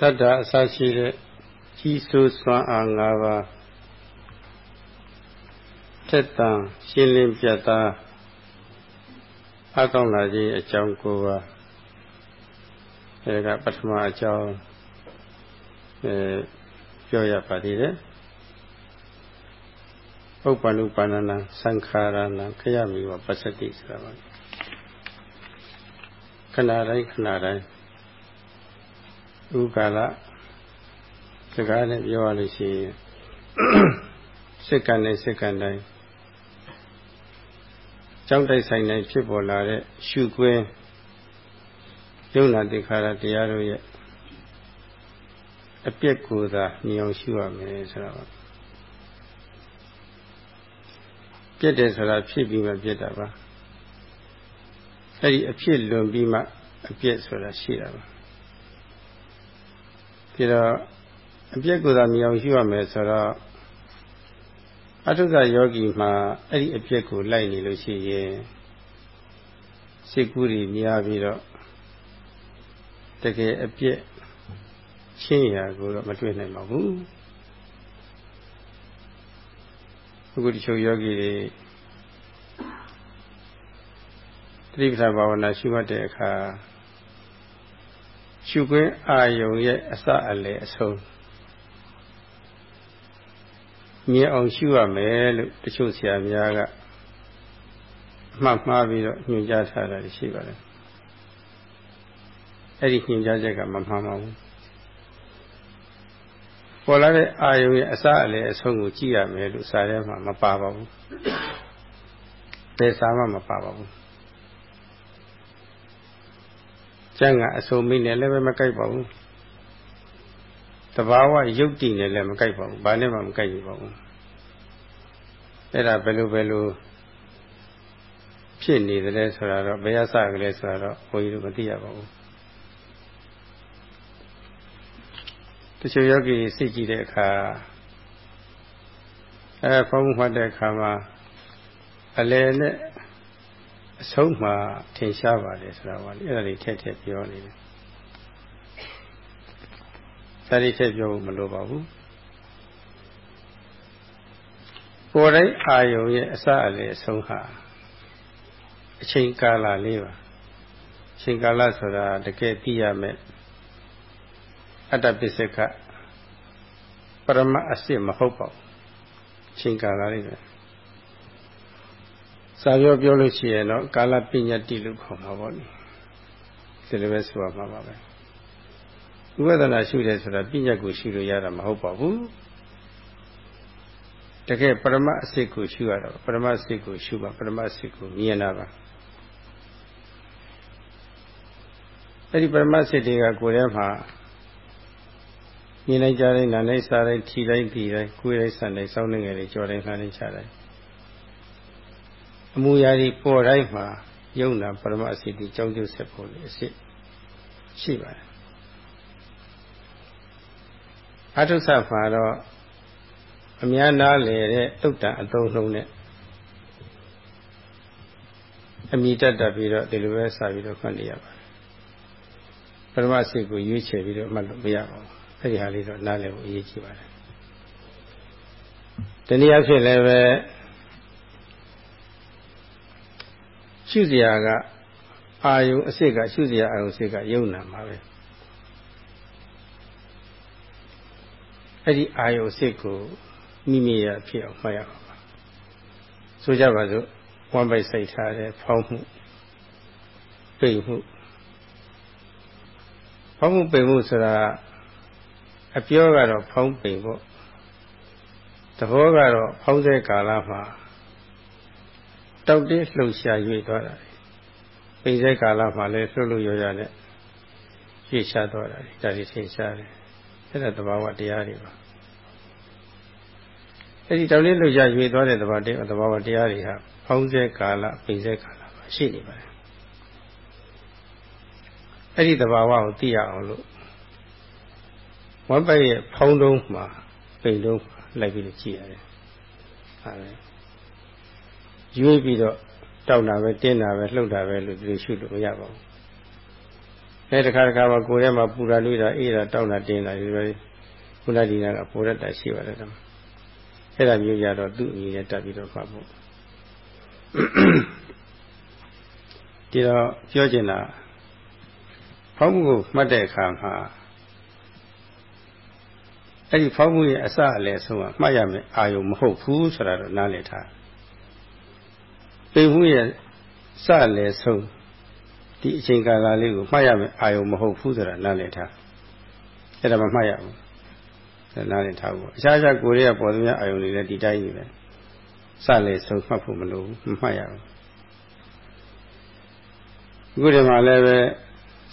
တတ္တအစရှိတဲ့ကြီးစိုးစွမ်းအား၅ပါးထက်တန်ရှင်းလင်းပြတ်သားအကောင်းလာခြင်းအကြောင်းကိုပါအဲကပထမအကြောင်းအဲပြောရပါသေးတယ်ဥပ္ပန္နုပါဏနာသံခါရဏခရမိဝပစ္စတိဆိုတာပါခဏတိုင်းခဏတိုင်း ဥကာလစကားနဲ့ပြောရလို့ရှိရင်စိတ်ကံနဲ့စိတ်ကံတိုင်းကြောင်းတိုက်ဆိုင်တိုင်းဖြစ်ပေါ်လာတဲ့ရှုခွင်းယုံနာတိခါရတရားတို့ရဲ့အပြစ်ကိုသာမြင်အောင်ရှုရမယ်ဆိုတာပါပြစ်တယ်ဆိုတာဖြစ်ပြီးမှပြစ်တာပါအဲ့ဒီအဖြစ်လွန်ပြီးမှအပြစ်ဆိုတာရှိတာပါ ပြီးတော့အပြစ်ကိုသာမြင်အောင်ရှုရမယ်ဆိုတော့အထုဇယောဂီမှာအဲ့ဒီအပြစ်ကိုလိုက်နေလို့ရှိရင်စိတ်ကူးတွေများပြီးတော့တကယ်အပြစ်ရှင်းရာကိုတော့မတွေ့နိုင်ပါဘူးအခုတချို့ယောဂီတွေတိပ္ပာဘာဝနာရှုမှတ်တဲ့အခါ ရှုခွင့်အာယုံရဲ့အစအလယ်အဆုံးမြင်အောင်ရှုရမယ်လို့တချို့ဆရာများကမှတ်မှားပြီးတော့ညွှန်ကြားထားတာရှိပါတယ်အဲ့ဒီညွှန်ကြားချက်ကမမှန်ပါဘူးပေါ်လာတဲ့အာယုံရဲ့အစအလယ်အဆုံးကိုကြည့်ရမယ်လို့စာထဲမှာမပါပါဘူးဘယ်စာမှမပါပါဘူး ကျန်ကအစုံမိနဲ့လည်းပဲမကိုက်ပါဘူးတဘာဝယုတ်တိနဲ့လည်းမကိုက်ပါဘူးဘာနဲ့မှမကိုက်ဘူးပါဘူးအဲ့ဒါဘယ်လိုဘယ်လိုဖြစ်နေတယ်ဆိုတာတော့ဘယ်ရစကလေးဆိုတာတော့ဘုန်းကြီးတို့မသိရပါဘူးတချို့ယောဂီစိတ်ကြည့်တဲ့အခါအဲဖုံးမှတ်တဲ့အခါမှာအလယ်နဲ့ အဆုံးမှာထင်ရှားပါတယ်ဆိုတာပါလေအဲ့ဒါတွေထက်ထက်ပြောနေတယ်ဒါတွေထက်ပြောဖို့မလိုပါဘူးကိုယ်တိုင်းအာယုံရဲ့အစအလေအဆုံးဟာအချိန်ကာလလေးပါအချိန်ကာလဆိုတာတကယ်သိရမယ်အတ္တပစ္စကပရမအစစ်မဟုတ်ပါဘူးအချိန်ကာလလေးပဲ စာပြောပြောလို့ရှိရင်တော့ကာလပညာတိလို့ခေါ်မှာပေါ့လေဒီလိုပဲဆိုရမှာပါပဲဥပဒနာရှုတယ်ဆိုတာပညာကိုရှုလို့ရတာမဟုတ်ပါဘူးတကယ်ပရမအစစ်ကိုရှုရတာပရမအစစ်ကိုရှုပါပရမအစစ်ကိုမြင်တာပါအဲ့ဒီပရမစစ်တွေကကိုယ်ထဲမှာမြင်လိုက်ကြတဲ့နာနဲ့စားတိုင်းထီတိုင်းပြီးတိုင်းကိုယ်တိုင်းဆန်တိုင်းစောင်းနေငယ်တွေကြော်တိုင်းခါတိုင်းချတိုင်း အမူအရာတွေပေါ်တိုင်းမှာယုံနာပရမအစစ်ဒီကြောင်းကျုပ်ဆက်ဖို့လေအစစ်ရှိပါတယ်အထုဆမှာတော့အများနာလေတဲ့တုတ်တန်အသုံးလုံးနဲ့အမိတတ်တတ်ပြီးတော့ဒီလိုပဲစာပြီးတော့မှတ်နေရပါတယ်ပရမစိတ်ကိုရွေးချယ်ပြီးတော့မှတ်လို့မရပါဘူးအဲ့ဒီဟာလေးတော့နားလည်ဖို့အရေးကြီးပါတယ်တနည်းအားဖြင့်လည်းပဲ ရှုစရာကအာယုအစစ်ကရှုစရာအာယုအစစ်ကယုံနာမှာပဲအဲ့ဒီအာယုအစစ်ကိုမိမိရဖြစ်အောင်မှတ်ရပါပါဆိုကြပါစို့ဝမ်းပိုက်စိတ်ထားတဲ့ဖောင်းမှုပိတ်မှုဖောင်းမှုပိတ်မှုဆိုတာအပြောကတော့ဖောင်းပိန်ပေါ့သဘောကတော့ဖောင်းတဲ့ကာလမှာ တောက်တင်းလှုပ်ရှား၍သွားတာပိန်တဲ့ကာလမှာလည်းလှုပ်လို့ရရနဲ့ရွေ့ရှားသွားတာဒါတွေထင်ရှားတယ်အဲ့ဒါသဘာဝတရားတွေပါအဲ့ဒီတောက်တင်းလှုပ်ရှား၍သွားတဲ့သဘာဝတရားသဘာဝတရားတွေဟာဖောင်းတဲ့ကာလပိန်တဲ့ကာလမှာရှိနေပါတယ်အဲ့ဒီသဘာဝကိုသိရအောင်လို့ဝမ်းပိုက်ရဲ့ဖောင်းတုံးမှာပိန်တုံးလိုက်ပြီးကြည့်ရတယ်ဟာပဲ ရွေးပြီးတော့တောက်တာပဲတင်းတာပဲလှုပ်တာပဲလို့ဒီလိုရှုလို့မရပါဘူးအဲတခါတခါမှာကိုယ်ထဲမှာပူတာလွေးတာအေးတာတောက်တာတင်းတာဒီလိုခုနဒီနာကပေါ်ရတာရှိပါတယ်တော့အဲ့ဒါမျိုးကြတော့သူ့အမြင်နဲ့တက်ပြီးတော့ဖတ်ဖို့ဒီတော့ပြောချင်တာဖောက်မှုကိုမှတ်တဲ့အခါမှာအဲ့ဒီဖောက်မှုရဲ့အစအလယ်ဆုံးကမှတ်ရမယ်အာယုံမဟုတ်ဘူးဆိုတာတော့နားလည်ထား ပိမှုရဲ့စအလယ်ဆုံးဒီအချိန်ကာလလေးကိုမှတ်ရမယ်အာယုံမဟုတ်ဘူးဆိုတာနားလည်ထားအဲ့ဒါမှမှတ်ရဘူးနားလည်ထားဖို့အခြားခြားကိုယ်ရဲ့ပေါ်သမျှအာယုံတွေလည်းဒီတိုင်းကြီးပဲစလေဆုံးမှတ်ဖို့မလိုဘူးမမှတ်ရဘူးအခုဒီမှာလည်းပဲ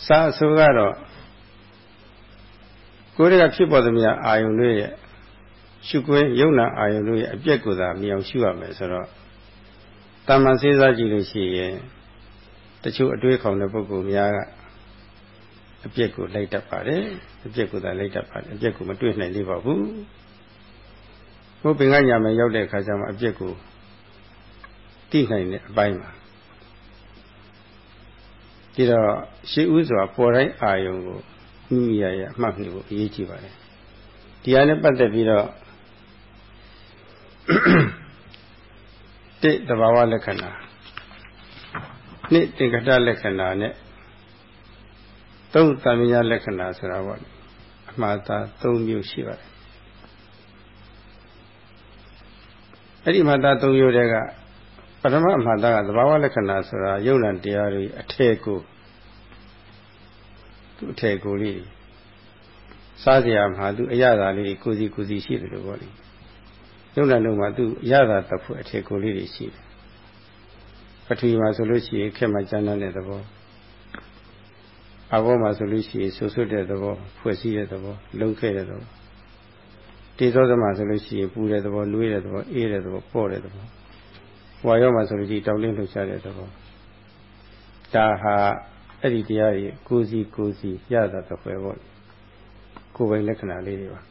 စာအဆိုးကတော့ကိုယ်တွေကဖြစ်ပေါ်သမျှအာယုံတွေရဲ့ရှုခွင့်ယုံနာအာယုံတို့ရဲ့အပြက်ကိုသာမြင်အောင်ရှုရမယ်ဆိုတော့ တာမန်စေစားကြည့်လို့ရှိရင်တချို့အတွေးခေါင်တဲ့ပုဂ္ဂိုလ်များကအပြက်ကိုလိုက်တတ်ပါတယ်အပြက်ကိုသာလိုက်တတ်ပါတယ်အပြက်ကိုမတွေ့နိုင်သေးပါဘူးဘုပင်ကညာမယ်ရောက်တဲ့အခါကျမှအပြက်ကိုသိနိုင်တဲ့အပိုင်းမှာဒီတော့ရှေးဥစွာပေါ်တိုင်းအာယုံကိုမိမိရရအမှတ်မှုကိုအရေးကြီးပါတယ်ဒီဟာနဲ့ပတ်သက်ပြီးတော့ တိတဘာဝလက္ခဏာနှစ်သင်္ကတလက္ခဏာနဲ့သုံးတမညာလက္ခဏာဆိုတာပေါ့အမှားသား၃မျိုးရှိပါတယ်အဲ့ဒီမှာသား၃မျိုးတည်းကပထမအမှားသားကသဘာဝလက္ခဏာဆိုတာယုံနာတရားတွေအထည်ကိုသူအထည်ကိုလေးစားစရာမှာသူအရသာလေးကိုစီကိုစီရှိတယ်လို့ပေါ့လေယုံ နာလုံးမှာသူအရသာတစ်ဖွဲ့အထည်ကိုလေးတွေရှိတယ်ပထဝီမှာဆိုလို့ရှိရင်ခက်မှကျမ်းတဲ့သဘောအဘောမှာဆိုလို့ရှိရင်ဆူဆွတ်တဲ့သဘောဖွဲ့စည်းတဲ့သဘောလုံခဲ့တဲ့သဘောတေသောသမဆိုလို့ရှိရင်ပူတဲ့သဘောလွေးတဲ့သဘောအေးတဲ့သဘောပေါ့တဲ့သဘောဝါရောမှာဆိုလို့ရှိရင်တောင်းလင်းလှုပ်ရှားတဲ့သဘောဒါဟာအဲ့ဒီတရားကြီးကိုစီကိုစီရတာတစ်ခွဲပေါ့ကိုယ်ပိုင်လက္ခဏာလေးတွေပါ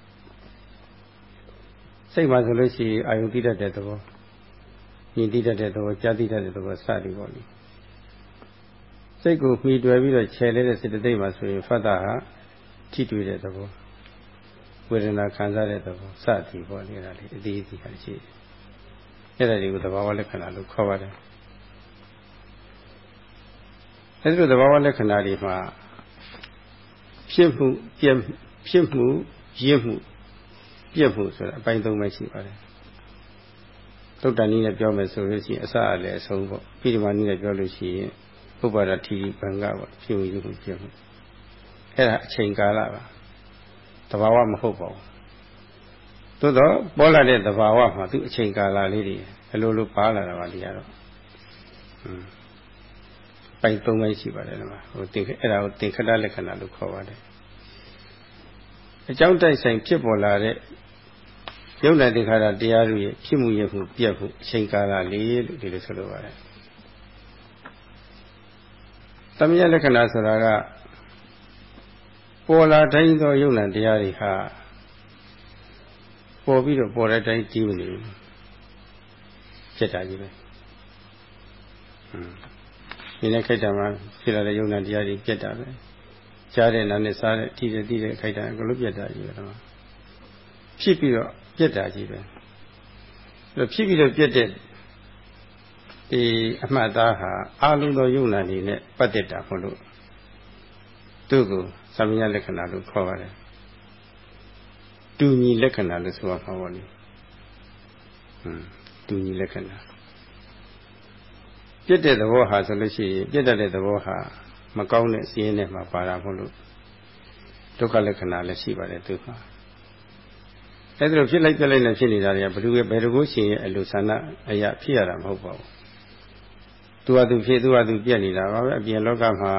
စိတ်မှာဆိုလို့ရှိရင်အာယုတိတတ်တဲ့သဘောမြင်တိတတ်တဲ့သဘောကြားတိတတ်တဲ့သဘောစသည်ပေါ့လေစိတ်ကိုမှီတွယ်ပြီးတော့ခြယ်လဲတဲ့စေတသိက်မှာဆိုရင်ဖတ်တာဟာထိတွေ့တဲ့သဘောဝေဒနာခံစားတဲ့သဘောစသည်ပေါ့လေဒါလေးအသေးအသေးဟာရှိတယ်အဲ့ဒါတွေကိုသဘာဝလက္ခဏာလို့ခေါ်ပါတယ်အဲ့ဒီလိုသဘာဝလက္ခဏာတွေမှာဖြစ်မှုပြည့်ဖြစ်မှုရင့်မှု ပြည့်မှုဆိုတာအပိုင်းသုံးပဲရှိပါတယ်သုတ်တန်နည်းနဲ့ပြောမယ်ဆိုလို့ရှိရင်အစအလည်းအဆုံးပေါ့ပြီးဒီမှာနည်းနဲ့ပြောလို့ရှိရင်ဥပါဒတိဘံကပေါ့ဖြစ်မှုရင့်မှုပြည့်မှုအဲ့ဒါအချိန်ကာလပါသဘာဝမဟုတ်ပါဘူးသို့တော့ပေါ်လာတဲ့သဘာဝမှာသူအချိန်ကာလလေးတွေအလိုလိုပါလာတာပါဒီကတော့ပိုင်သုံးပိုင်းရှိပါတယ်ဒီမှာဟိုတင်အဲ့ဒါကိုတင်ခတလက္ခဏာလို့ခေါ်ပါတယ်အကြောင်းတိုက်ဆိုင်ဖြစ်ပေါ်လာတဲ့ ယုံနာတိခါရတရားတွေဖြစ်မှုရမှုပြတ်မှုအချိန်ကာလလေးလို့ဒီလိုဆိုလိုပါတယ်သမယလက္ခဏာဆိုတာကပေါ်လာတိုင်းသောယုံနာတရားတွေဟာပေါ်ပြီးတော့ပေါ်တဲ့တိုင်းတည်နေဖြစ်တာကြီးပဲဒီနေ့ခိုက်တာမှာဖြစ်လာတဲ့ယုံနာတရားတွေပြတ်တာပဲကြားတဲ့နာနဲ့စားတဲ့ထိတဲ့တိတဲ့ခိုက်တာကလည်းပြတ်တာကြီးပဲတော့ဖြစ်ပြီးတော့ ပြတ်တာကြီးပဲအဲ့ဖြစ်ပြီးတော့ပြတ်တဲ့ဒီအမှတ်သားဟာအာလုံးသောယုံနာနေနဲ့ပတ်သက်တာမဟုတ်လို့သူ့ကိုသမယလက္ခဏာလို့ခေါ်ပါတယ်တူညီလက္ခဏာလို့ဆိုရမှာပေါ့လေဟွန်းတူညီလက္ခဏာပြည့်တဲ့သဘောဟာဆိုလို့ရှိရင်ပြည့်တတ်တဲ့သဘောဟာမကောင်းတဲ့စီးရင်ထဲမှာပါတာမဟုတ်လို့ဒုက္ခလက္ခဏာလည်းရှိပါတယ်သူက အဲ့ဒါလိုဖြစ်လိုက်ပြလိုက်နဲ့ဖြစ်နေတာတွေကဘယ်သူဘယ်တကူရှင်ရဲ့အလိုဆန္ဒအရာဖြစ်ရတာမဟုတ်ပါဘူးသူဟာသူဖြစ်သူဟာသူပြက်နေတာပါပဲအပြင်လောကမှာ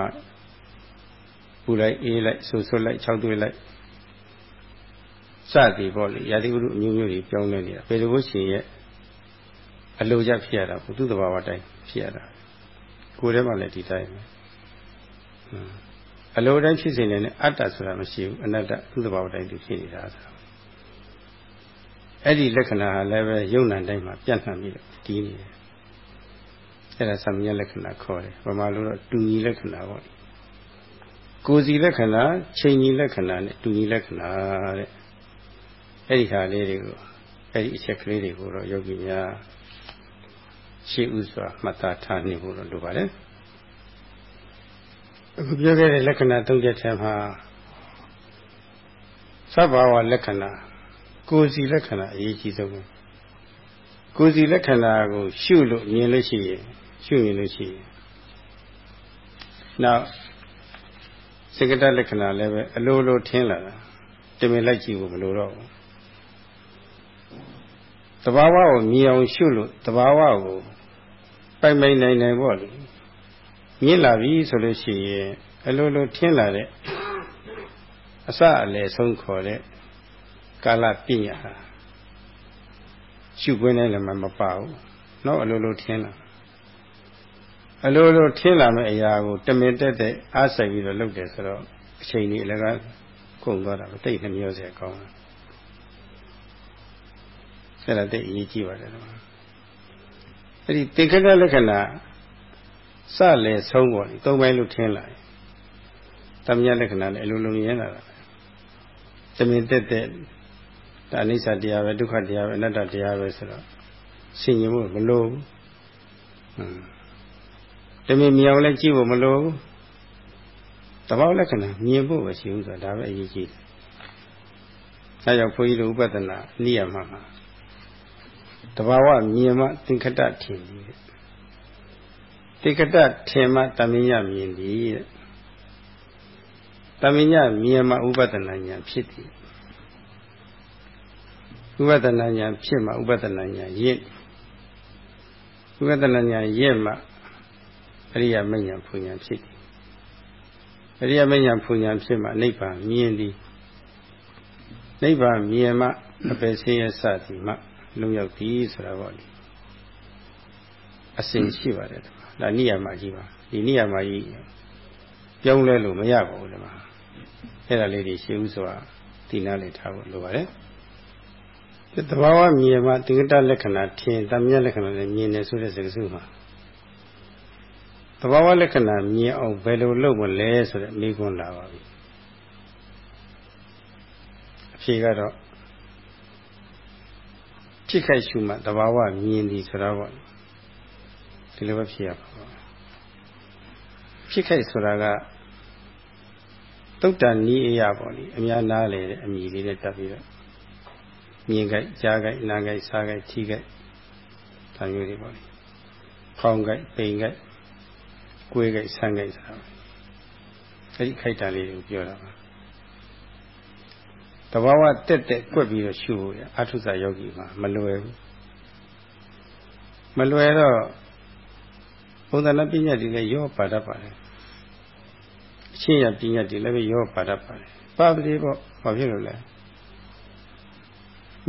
ပူလိုက်အေးလိုက်ဆူဆွတ်လိုက်ခြောက်သွေးလိုက်စသည်ပေါ့လေရာသီဥတုအမျိုးမျိုးတွေပြောင်းလဲနေတာဘယ်တကူရှင်ရဲ့အလိုကြဖြစ်ရတာဘုသူ့တဘာဝတိုင်းဖြစ်ရတာကိုယ်ထဲမှာလည်းဒီတိုင်းပဲအလိုတိုင်းဖြစ်စေနေတဲ့အတ္တဆိုတာမရှိဘူးအနတ္တသူ့တဘာဝတိုင်းသူဖြစ်နေတာဆို အဲ့ဒီလက္ခဏာဟာလည်းပဲယုံနာတိုင်းမှာပြန့်နှံ့ပြီးတော့တည်နေတယ်အဲ့ဒါသမယလက္ခဏာခေါ်တယ်ဗမာလိုတော့တူညီလက္ခဏာပေါ့ကိုယ်စီလက္ခဏာချိန်ကြီးလက္ခဏာနဲ့တူညီလက္ခဏာတဲ့အဲ့ဒီဟာလေးတွေကိုအဲ့ဒီအချက်ကလေးတွေကိုတော့ယောဂီများရှေ့ဥစွာမှတ်သားထားနေဖို့လိုပါတယ်အခုပြောခဲ့တဲ့လက္ခဏာသုံးချက်ထဲမှာသဗ္ဗဝလက္ခဏာ ကိုယ်စီလက္ခဏာအရေးကြီးဆုံးပဲကိုယ်စီလက္ခဏာကို ရှုလို့မြင်လို့ရှိရင်ရှုရင်လို့ရှိရင်နောက်စကတလက္ခဏာလည်းပဲအလိုလိုထင်းလာတာတမင်လိုက်ကြည့်ဖို့မလိုတော့ဘူးတဘာဝကိုမြင်အောင်ရှုလို့တဘာဝကိုပိုင်ပိုင်နိုင်နိုင်ပေါ့လေမြင်လာပြီဆိုလို့ရှိရင်အလိုလိုထင်းလာတဲ့အစအလယ်ဆုံးခေါ်တဲ့ ကာလပညာဟာရှုခွင့်နဲ့လည်းမပါဘူး။တော့အလိုလိုထင်းလာအလိုလိုထင်းလာမယ့်အရာကိုတမင်တက်တဲ့အားဆိုင်ပြီးတော့လုပ်တယ်ဆိုတော့အချိန်ကြီးအလကားကုန်သွားတာပဲတိတ်နှမျောစရာကောင်းတယ်။အဲ့ဒါတိတ်အရေးကြီးပါတယ်တော့။အဲ့ဒီသင်္ခတလက္ခဏာစလေဆုံးပေါ်ဒီသုံးပိုင်းလို့ထင်းလာတယ်။တမညာလက္ခဏာနဲ့အလိုလိုမြင်လာတာ။တမင်တက်တဲ့ ဒါအနိစ္စတရားပဲဒုက္ခတရားပဲအနတ္တတရားပဲဆိုတော့ဆင်ញင်ဖို့မလိုဘူးဟွန်းတမင်မြောင်လည်းကြည့်ဖို့မလိုဘူးတဘောလက္ခဏာမြင်ဖို့ပဲရှိဦးဆိုတာဒါပဲအရေးကြီးတယ်အဲကြောင့်ဘုန်းကြီးတို့ဥပဒနာနိယမမှာတဘာဝမြင်မှသင်္ခတထင်သည်သင်္ခတထင်မှတမင်ညမြင်သည်တမင်ညမြင်မှဥပဒနာညာဖြစ်သည် ဥပဒနာညာဖြစ်မှဥပဒနာညာရင့်ဥပဒနာညာရင့်မှအရိယာမညာဖွညာဖြစ်သည်အရိယာမညာဖွညာဖြစ်မှနိဗ္ဗာန်မြင်သည်နိဗ္ဗာန်မြင်မှအပယ်ဆင်းရဲစသည်မှလုံရောက်သည်ဆိုတာပေါ့လေအစဉ်ရှိပါတယ်ဒါနိယာမကြီးပါဒီနိယာမကြီးပြောင်းလဲလို့မရပါဘူးဒီမှာအဲ့ဒါလေးတွေရှင်းဥစွာဒီနားလေးထားဖို့လိုပါတယ် တဘာဝမြင်မှတိကတလက္ခဏာထင်တမြတ်လက္ခဏာနဲ့မြင်တယ်ဆိုတဲ့စကားစုမှာတဘာဝလက္ခဏာမြင်အောင်ဘယ်လိုလုပ်မလဲဆိုတဲ့မိကွန်းလာပါပြီအဖြေကတော့ဖြစ်ခိုက်ရှုမှတဘာဝမြင်သည်ဆိုတော့ဒီလိုပဲဖြစ်ရပါဘူးဖြစ်ခိုက်ဆိုတာကတုတ်တန်နီးအရာပေါ့လေအများနားလေတဲ့အမြည်လေးနဲ့တက်ပြီးတော့ မြင်ကြိုက်ကြားကြိုက်နားကြိုက်စားကြိုက်ထိကြိုက်ဒါမျိုးတွေပေါ့လေဖောင်းကြိုက်ပိန်ကြိုက်ကိုယ်ကြိုက်ဆန်းကြိုက်ဆိုတာအဲ့ဒီခိုက်တာလေးကိုပြောတာပါတဘာဝတက်တက်ကွက်ပြီးတော့ရှုဖို့ရအထုစာယောဂီမှာမလွယ်ဘူးမလွယ်တော့ဘုံသနာပညာတွေလည်းရောပါတတ်ပါတယ်အချင်းရပညာတွေလည်းရောပါတတ်ပါတယ်ပါပတိပေါ့ဘာဖြစ်လို့လဲ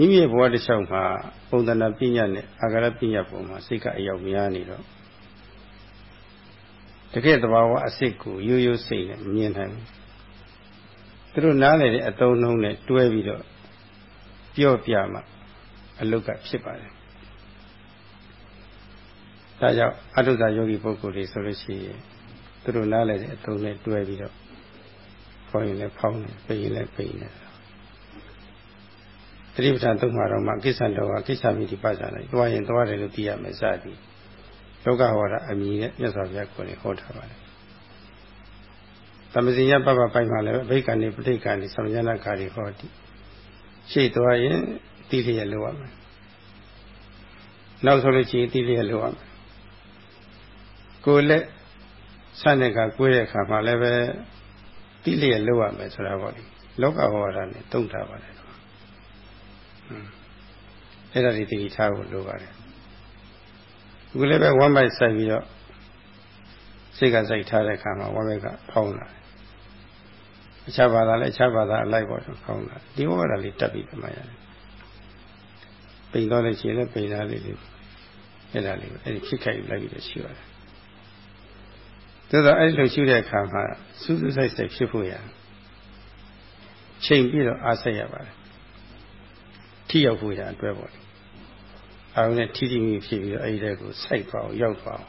မိမိရဲ့ဘဝတစ်လျှောက်မှာပုံသဏ္ဍာန်ပညာနဲ့အာဂရပညာပုံမှာစိတ်ကအရောက်များနေတော့တကယ်တဘာဝအစစ်ကိုရိုးရိုးစိတ်နဲ့မြင်နိုင်ဘူးသူတို့နားလည်တဲ့အတုံးနှုံးနဲ့တွဲပြီးတော့ပြော့ပြမှအလုတ်ကဖြစ်ပါတယ်ဒါကြောင့်အတုဇာယောဂီပုဂ္ဂိုလ်တွေဆိုလို့ရှိရင်သူတို့နားလည်တဲ့အတုံးနဲ့တွဲပြီးတော့ဖောင်းရင်လည်းဖောင်းတယ်ပိန်ရင်လည်းပိန်တယ်သ တိပဋ္ဌာန်သုံးပါတော့မှကိစ္စတော်ဟာကိစ္စမိတိပဇာလိုက်သွားရင်သွားတယ်လို့သိရမယ်စသည်လောကဟောတာအမည်နဲ့မြတ်စွာဘုရားကိုယ်ဟောထားပါတယ်သမဇင်ရပပပိုက်မှလည်းဘိက္ခဏီပဋိက္ခဏီသမဉ္ဇနာကာရီဟောတိရှေ့သွားရင်တိလျက်လို့ရမယ်နောက်ဆိုလို့ရှိရင်တိလျက်လို့ရမယ်ကိုယ်လက်ဆန့်တဲ့ကကိုယ်ရဲ့အခါမှာလည်းပဲတိလျက်လို့ရမယ်ဆိုတာပေါ့လေလောကဟောတာနဲ့တုံ့တာပါတယ် အဲ့ဒါတွေတည်ထားဖို့လိုပါတယ်အခုလည်းပဲဝမ်းပိုက်ဆိုင်ပြီးတော့စိတ်ကစိုက်ထားတဲ့အခါမှာဝမ်းပိုက်ကဖောင်းလာတယ်အခြားဘာသာလည်းအခြားဘာသာအလိုက်ပေါ်တော့ဖောင်းလာဒီဝါဒလေးတက်ပြီးပြမှရတယ်ပိန်တော့လည်းရှင်လည်းပိန်သားလေးလေးအဲ့ဒါလေးအဲ့ဒီဖြစ်ခိုက်လိုက်ပြီးတော့ရှိရတယ်သို့တော့အဲ့လိုရှိတဲ့အခါမှာစူးစူးဆိုင်ဆိုင်ဖြစ်ဖို့ရချိန်ပြီးတော့အားဆက်ရပါတယ် ထိရောက်ဖို့ရအတွက်ပေါ့အာရုံနဲ့ထိထိမိဖြစ်ပြီးတော့အဲ့ဒီတဲ့ကိုစိုက်ပါအောင်ရောက်ပါအောင်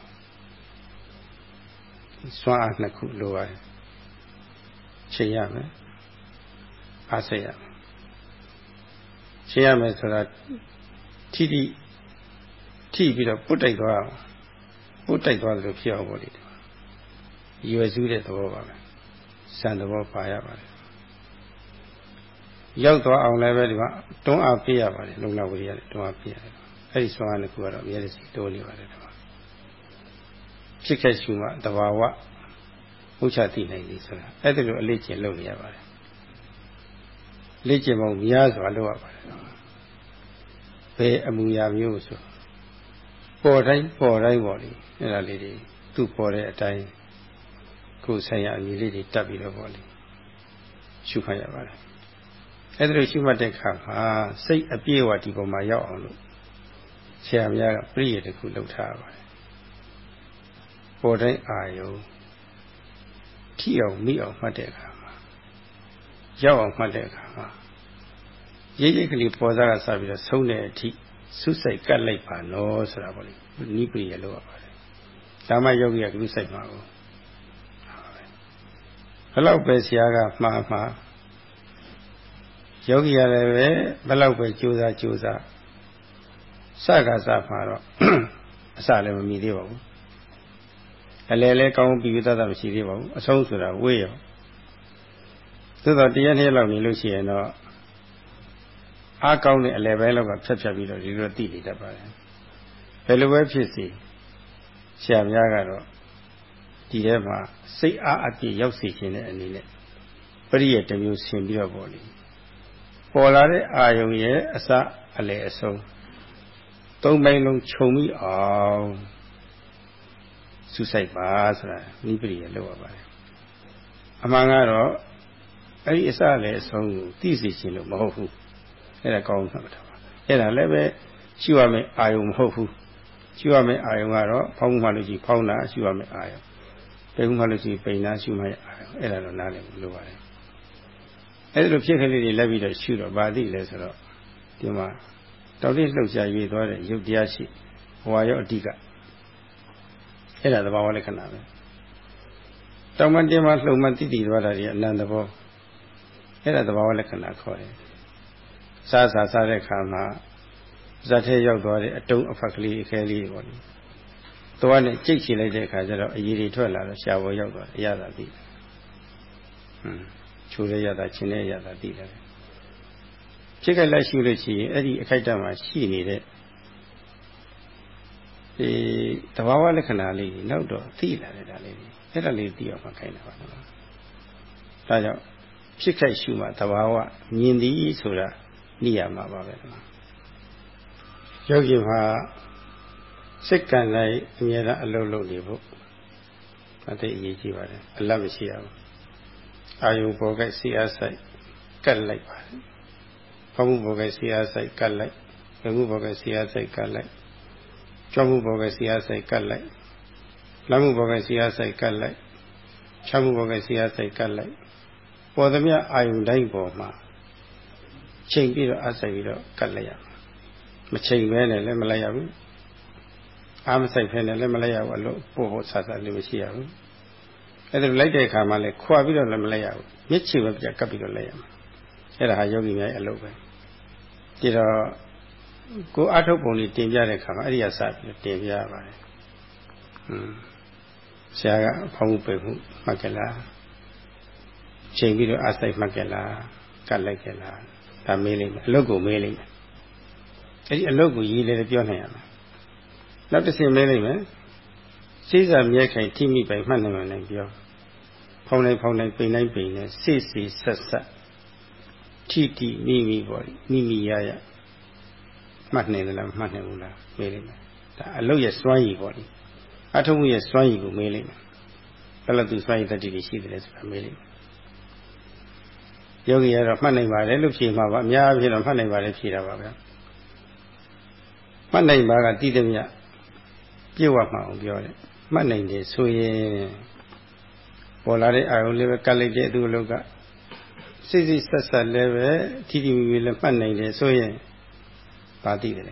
စွမ်းအားနှစ်ခုလိုပါတယ်ချိန်ရမယ်အားစိတ်ရမယ်ချိန်ရမယ်ဆိုတာထိတိထိပြီးတော့ပုတ်တိုက်သွားအောင်ပုတ်တိုက်သွားတယ်လို့ဖြစ်အောင်ပေါ့လေရွယ်စုတဲ့သဘောပါပဲစံသဘောပါရပါတယ် ရောက်သွားအောင်လည်းပဲဒီမှာတွန်းအားပေးရပါတယ်လုံလောက်ဝိရိယနဲ့တွန်းအားပေးရတယ်အဲ့ဒီဆွမ်းအားတစ်ခုကတော့အများကြီးတိုးနေပါတယ်ဒီမှာဖြစ်ခဲ့ရှုမှတဘာဝဥချသိနိုင်ပြီဆိုတာအဲ့ဒီလိုအလေးကျင့်လုပ်နေရပါတယ်လေ့ကျင့်ပုံများစွာလုပ်ရပါတယ်ဘယ်အမူအရာမျိုးဆိုပေါ်တိုင်းပေါ်တိုင်းပေါ်လေအဲ့ဒါလေးတွေသူ့ပေါ်တဲ့အတိုင်းကိုယ်ဆိုင်ရာအမည်လေးတွေတက်ပြီးတော့ပေါ်လေရှုမှတ်ရပါတယ် အဲ့ဒါလိုရှုမှတ်တဲ့အခါမှာစိတ်အပြည့်အဝဒီပုံမှာရောက်အောင်လို့ဆရာများကပြည့်ရတခုလုပ်ထားပါတယ်ပေါ်တိုင်းအာယုံထိအောင်မိအောင်မှတ်တဲ့အခါမှာရောက်အောင်မှတ်တဲ့အခါမှာရိပ်ရိပ်ကလေးပေါ်စားကစပြီးတော့ဆုံးတဲ့အထိဆုစိတ်ကတ်လိုက်ပါနော်ဆိုတာပေါ့လေနိပရိယလို့ရပါတယ်ဒါမှယောဂီကကုစိတ်မှာကိုဘလောက်ပဲဆရာကမှားမှား ယောဂီရလည်းပဲဘလောက်ပဲကြိုးစားကြိုးစားစကားစမှာတော့အစလည်းမမီသေးပါဘူးအလယ်လဲကောင်းပြီးသတ်တာမရှိသေးပါဘူးအဆုံးဆိုတာဝေးရောသို့တော့တရက်နှစ်လောက်နေလို့ရှိရင်တော့အားကောင်းတဲ့အလယ်ပိုင်းလောက်ကဖြတ်ဖြတ်ပြီးတော့ဒီလိုသိနေတတ်ပါတယ်ဘယ်လိုပဲဖြစ်စီဆရာများကတော့ဒီထဲမှာစိတ်အားအပြည့်ရောက်စေခြင်းတဲ့အနေနဲ့ပရိယေတမျိုးဆင်ပြီးတော့ပေါ့လေ ပေါ်လာတဲ့အာယုံရဲ့အစအလယ်အဆုံးသုံးပိုင်းလုံးခြုံပြီးအောင်စုဆိုင်ပါဆိုတာနိပရိယလောက်ရပါတယ်အမှန်ကတော့အဲ့ဒီအစလည်းအဆုံးကိုသိစေခြင်းလို့မဟုတ်ဘူးအဲ့ဒါကောင်းမှတ်တာပါအဲ့ဒါလည်းပဲရှိရမယ်အာယုံမဟုတ်ဘူးရှိရမယ်အာယုံကတော့ဖောင်းမှလို့ရှိဖောင်းတာရှိရမယ်အာယုံပိန်မှလို့ရှိပိန်တာရှိမှအာယုံအဲ့ဒါတော့နားလည်လို့ပါတယ် အဲ့ဒီလိုဖြစ်ခလေးတွေလက်ပြီးတော့ရှုတော့ဗာသိလဲဆိုတော့ဒီမှာတောက်တိလှုပ်ရှားရွေသွားတဲ့ရုပ်တရားရှိဘဝရောအတိကအဲ့ဒါသဘာဝလက္ခဏာပဲတောင်မတင်မှာလှုပ်မှတိတိသွားတာဒီအနန္တဘောအဲ့ဒါသဘာဝလက္ခဏာခေါ်တယ်စားစားစားတဲ့ခါမှာဇတ်ထဲရောက်သွားတဲ့အတုံးအဖက်ကလေးအခဲလေးပေါ့လေသွားနဲ့ကြိတ်ချလိုက်တဲ့အခါကျတော့အရည်တွေထွက်လာတော့ရှားပေါ်ရောက်သွားအရသာသိဟွန်း ချိုးတဲ့ရတာချင်းတဲ့ရတာသိတယ်ဖြစ်ခဲ့လိုက်ရှိလို့ရှိရင်အဲ့ဒီအခိုက်အတန့်မှာရှိနေတဲ့ဒီတဘာဝလက္ခဏာလေးနောက်တော့သိလာတဲ့ဒါလေးအဲ့ဒါလေးသိအောင်မှခိုင်းတာပါနော်ဒါကြောင့်ဖြစ်ခိုက်ရှုမှတဘာဝမြင်သည်ဆိုတာနိယာမှာပါပဲယောဂီမှာစိတ်ကံလိုက်အမြဲတမ်းအလုံးလုံးနေဖို့အသိအရေးကြီးပါတယ်အလတ်မရှိရဘူး အာယုပေါ်ကစီအားဆိုင်ကတ်လိုက်ပါတယ်ဖမှုပေါ်ကစီအားဆိုင်ကတ်လိုက်ဘမှုပေါ်ကစီအားဆိုင်ကတ်လိုက်ကြောမှုပေါ်ကစီအားဆိုင်ကတ်လိုက်လမ်းမှုပေါ်ကစီအားဆိုင်ကတ်လိုက်ချမှုပေါ်ကစီအားဆိုင်ကတ်လိုက်ပေါ်သမျှအာယုတိုင်းပေါ်မှာချိန်ပြီးတော့အားဆိုင်ပြီးတော့ကတ်လိုက်ရမချိန်ပဲနဲ့လည်းမလိုက်ရဘူးအားမဆိုင်ဖဲနဲ့လည်းမလိုက်ရဘူးအလို့ပို့ဖို့ဆာဆာလည်းမရှိရဘူး အဲ့ဒါလိုက်တဲ့အခါမှာလည်းခွာပြီးတော့လည်းမလိုက်ရဘူးမျက်ခြေပဲပြကပ်ပြီးတော့လိုက်ရမှာအဲ့ဒါဟာယောဂီများရဲ့အလုပ်ပဲဒီတော့ကိုအထုတ်ပုံလေးတင်ပြတဲ့အခါမှာအဲ့ဒီအစပြီးတင်ပြရပါတယ်อืมဆရာကဖောင်းမှုပိတ်မှုမှတ်ကြလားချိန်ပြီးတော့အဆိုင်မှတ်ကြလားကတ်လိုက်ကြလားဒါမေးလိမ့်မယ်အလုပ်ကိုမေးလိမ့်မယ်အဲ့ဒီအလုပ်ကိုရေးလေပြောနိုင်ရမယ်နောက်တစ်ဆင့်မေးလိမ့်မယ် စိစာမြဲခိုင်ထိမိပိုင်မှတ်နိုင်မှလည်းပြောဖောင်းလိုက်ဖောင်းလိုက်ပိန်လိုက်ပိန်လိုက်စိစိဆက်ဆက်ထိတိမိမိပေါ့မိမိရရမှတ်နိုင်တယ်လားမှတ်နိုင်ဘူးလားမေးလိမ့်မယ်ဒါအလုတ်ရဲ့စွမ်းရည်ပေါ့လေအထုံးမှုရဲ့စွမ်းရည်ကိုမေးလိမ့်မယ်ဘယ်လိုသူစွမ်းရည်တတ္တိတွေရှိတယ်လဲဆိုတာမေးလိမ့်မယ်ယောဂီကတော့မှတ်နိုင်ပါတယ်လို့ဖြေမှာပါအများအားဖြင့်တော့မှတ်နိုင်ပါတယ်ဖြေတာပါဗျာမှတ်နိုင်ပါကတည်သည်မြပြည့်ဝမှအောင်ပြောတယ် မှတ်နိုင်တယ်ဆိုရင်ပေါ်လာတဲ့အာယုံလေးပဲကတ်လိုက်တဲ့သူလောကစိတ်စိတ်ဆက်ဆက်လည်းပဲထီထီမီမီလည်းမှတ်နိုင်တယ်ဆိုရင်ပါသိတယ်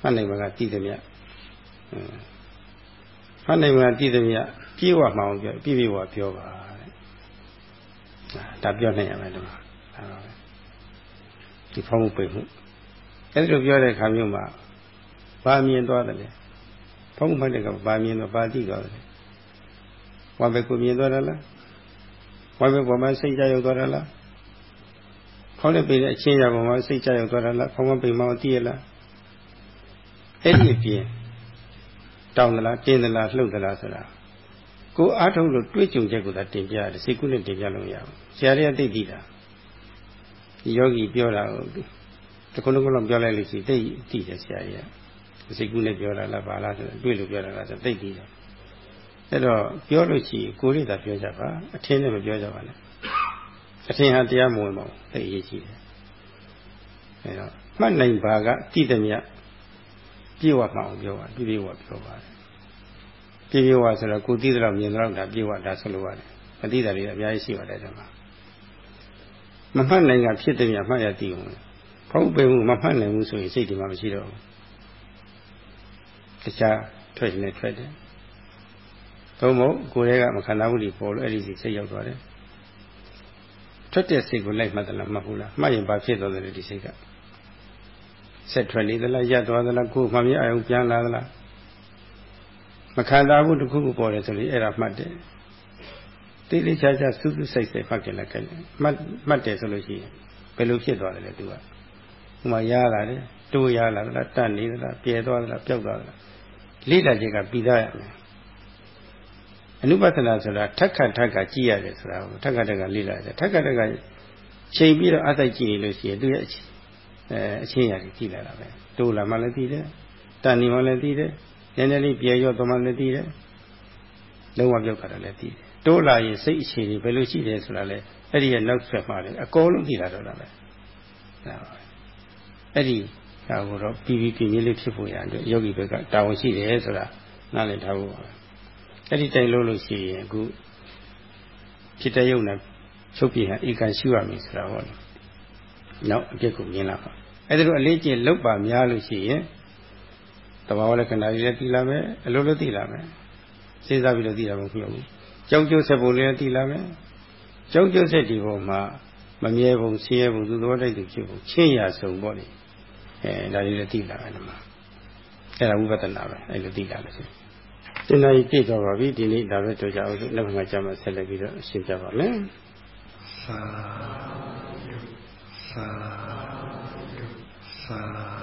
မှတ်နိုင်မှာကတည်သည်မြမှတ်နိုင်မှာတည်သည်မြပြေဝမှအောင်ပြောပြည့်ပြည့်ဝပြောပါတဲ့ဒါပြောနိုင်ရမယ်ဒီမှာဒါပါပဲဒီဖောင်းမှုပိတ်မှုအဲဒီလိုပြောတဲ့ခါမျိုးမှာဘာမြင်သွားတယ်လဲ ဖောင်းမှုမှတ်တဲ့ကဘာမြင်တော့ဘာသိသွားတယ်လဲဝါပဲကိုမြင်သွားတယ်လားဝါပဲပေါ်မှာစိတ်ကြရောက်သွားတယ်လားဖောင်းတဲ့ပိတ်တဲ့အချင်းရပေါ်မှာစိတ်ကြရောက်သွားတယ်လားဖောင်းမပိတ်မှမသိရလားအဲ့ဒီအပြင်တောင်းသလားတင်းသလားလှုပ်သလားဆိုတာကိုအားထုတ်လို့တွေးကြုံချက်ကိုသာတင်ပြရတယ်စိတ်ကူးနဲ့တင်ပြလို့မရဘူးဆရာတွေကသိသိတာဒီယောဂီပြောတာကိုတခုလုံးကလုံးပြောလိုက်လို့ရှိရင်သိသိတယ်ဆရာကြီးက စိတ်ကူးနဲ့ပြောတာလားဘာလားဆိုတွေးလို့ပြောတာလားဆိုသိသိတယ်အဲ့တော့ပြောလို့ရှိရင်ကိုယ်လေးသာပြောကြပါအထင်းနဲ့မပြောကြပါနဲ့အထင်းဟာတရားမဝင်ပါဘူးသိအရေးကြီးတယ်အဲ့တော့မှတ်နိုင်ပါကတိတမြပြေဝမှအောင်ပြောပါပြေပြေဝပြောပါတယ်ပြေပြေဝဆိုတော့ကိုသိတဲ့လောက်မြင်တဲ့လောက်ဒါပြေဝဒါဆိုလိုပါတယ်မသိတာတွေအများကြီးရှိပါတယ်ဒီမှာမမှတ်နိုင်ကဖြစ်တဲ့မြမှတ်ရတည်အောင်ဖောက်ပေမှုမမှတ်နိုင်ဘူးဆိုရင်စိတ်ဒီမှာမရှိတော့ဘူး တခြားထွက်နေထွက်တယ်သို့မဟုတ်ကိုယ်ရဲ့ကမခန္ဓာဝုဒ္ဓပေါ်လို့အဲ့ဒီစိတ်ရောက်သွားတယ်ထွက်တဲ့စိတ်ကိုလိုက်မှတ်သလားမဟုတ်လားမှတ်ရင်ဘာဖြစ်သွားတယ်ဒီစိတ်ကဆက်ထွက်နေသလားရပ်သွားသလားကိုယ်မှမြင်အောင်ပြန်လာသလားမခံစားဘူးတခုခုပေါ်တယ်ဆိုရင်အဲ့ဒါမှတ်တယ်တိတိကျကျစူးစူးစိုက်စိုက်မှတ်ကြလိုက်ကြတယ်မှတ်မှတ်တယ်ဆိုလို့ရှိရင်ဘယ်လိုဖြစ်သွားတယ်လဲသူကဥမာရလာတယ်တိုးရလာသလားတတ်နေသလားပြဲသွားသလားပျောက်သွားသလား လေ့လာခြင်းကပြီးသားရမယ်အနုပသနာဆိုတာထက်ခတ်ထက်ခါကြည့်ရတယ်ဆိုတာကိုထက်ခတ်ထက်ခါလေ့လာတယ်ထက်ခတ်ထက်ခါချိန်ပြီးတော့အသိကြည့်နေလို့ရှိရင်သူရဲ့အဲအချင်းရာကြီးကြည့်လာတာပဲတိုးလာမှလည်းသိတယ်တန်နေမှလည်းသိတယ်နည်းနည်းလေးပြေရောတော့မှလည်းသိတယ်လုံးဝပြောက်တာလည်းသိတယ်တိုးလာရင်စိတ်အခြေတွေဘယ်လိုရှိတယ်ဆိုတာလည်းအဲ့ဒီရဲ့နောက်ဆက်မှလည်းအကုန်လုံးသိလာတော့တာပဲအဲ့ဒီ ဒါကိုတော့ပြီးပြီးပြင်းပြင်းလေးဖြစ်ဖို့ရအတွက်ယောဂီဘက်ကတာဝန်ရှိတယ်ဆိုတာနားလည်ထားဖို့ပါအဲ့ဒီတိုင်လို့လို့ရှိရင်အခုဖြစ်တဲ့ယုံနဲ့ချုပ်ပြဟဧကန်ရှိရမယ်ဆိုတာဟောတယ်နောက်အပြစ်ကိုမြင်လာပါအဲ့ဒါလိုအလေးကျင့်လောက်ပါများလို့ရှိရင်တဘာဝလက္ခဏာတွေလည်းသိလာမယ်အလိုလိုသိလာမယ်စဉ်းစားပြီးတော့သိတာမဟုတ်ဘူးကြောက်ကြွဆက်ပုံလည်းသိလာမယ်ကြောက်ကြွဆက်ဒီပုံမှာမမြဲပုံဆင်းရဲပုံသူတော်တိုက်သူဖြစ်ပုံချင်းရဆုံးပေါ့လေ အဲဒါတွေလည်းသိလာတယ်မှာအဲ့ဒါဝိပဿနာပဲအဲ့လိုသိလာလို့ရှိရင်ဒီနေ့ပြည့်သွားပါပြီဒီနေ့ဒါပဲကြောကြအောင်နောက်မှကြာမှဆက်လက်ပြီးတော့ရှင်းပြပါမယ်သာသာသာ